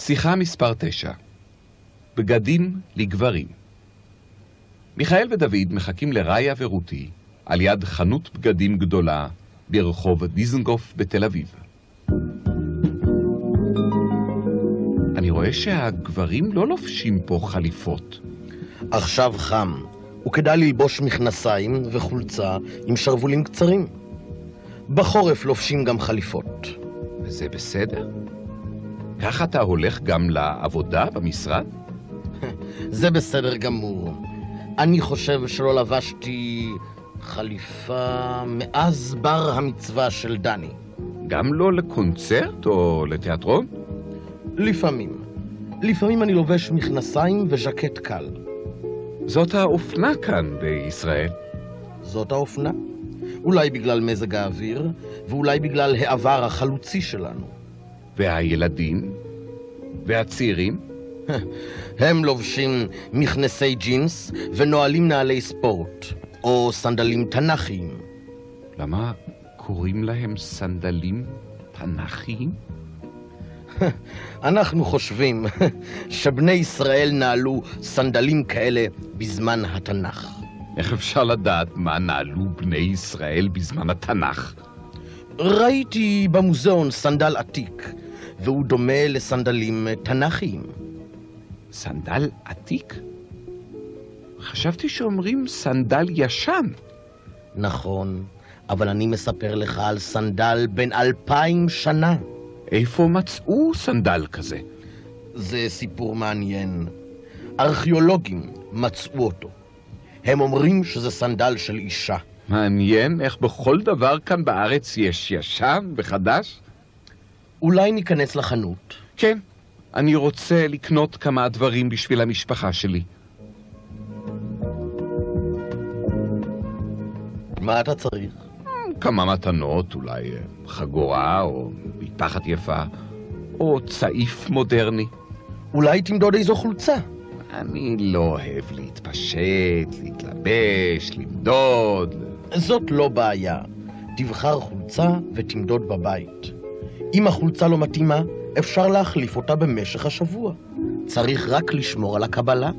שיחה מספר 9 בגדים לגברים מיכאל ודוד מחכים לראיה ורותי על יד חנות בגדים גדולה ברחוב דיזנגוף בתל אביב. אני רואה שהגברים לא לובשים פה חליפות. עכשיו חם, וכדאי ללבוש מכנסיים וחולצה עם שרוולים קצרים. בחורף לובשים גם חליפות. וזה בסדר? ככה אתה הולך גם לעבודה במשרד? זה בסדר גמור. אני חושב שלא לבשתי חליפה מאז בר המצווה של דני. גם לא לקונצרט או לתיאטרון? לפעמים. לפעמים אני לובש מכנסיים וז'קט קל. זאת האופנה כאן בישראל. זאת האופנה. אולי בגלל מזג האוויר, ואולי בגלל העבר החלוצי שלנו. והילדים? והצעירים? הם לובשים מכנסי ג'ינס ונועלים נעלי ספורט, או סנדלים תנ"כיים. למה קוראים להם סנדלים תנ"כיים? אנחנו חושבים שבני ישראל נעלו סנדלים כאלה בזמן התנ"ך. איך אפשר לדעת מה נעלו בני ישראל בזמן התנ"ך? ראיתי במוזיאון סנדל עתיק, והוא דומה לסנדלים תנ"כיים. סנדל עתיק? חשבתי שאומרים סנדל ישן. נכון, אבל אני מספר לך על סנדל בן אלפיים שנה. איפה מצאו סנדל כזה? זה סיפור מעניין. ארכיאולוגים מצאו אותו. הם אומרים שזה סנדל של אישה. מעניין איך בכל דבר כאן בארץ יש ישן וחדש? אולי ניכנס לחנות. כן, אני רוצה לקנות כמה דברים בשביל המשפחה שלי. מה אתה צריך? כמה מתנות, אולי אה, חגורה או מטפחת יפה, או צעיף מודרני. אולי תמדוד איזו חולצה. אני לא אוהב להתפשט, להתלבש, למדוד. זאת לא בעיה. תבחר חולצה ותמדוד בבית. אם החולצה לא מתאימה, אפשר להחליף אותה במשך השבוע. צריך רק לשמור על הקבלה.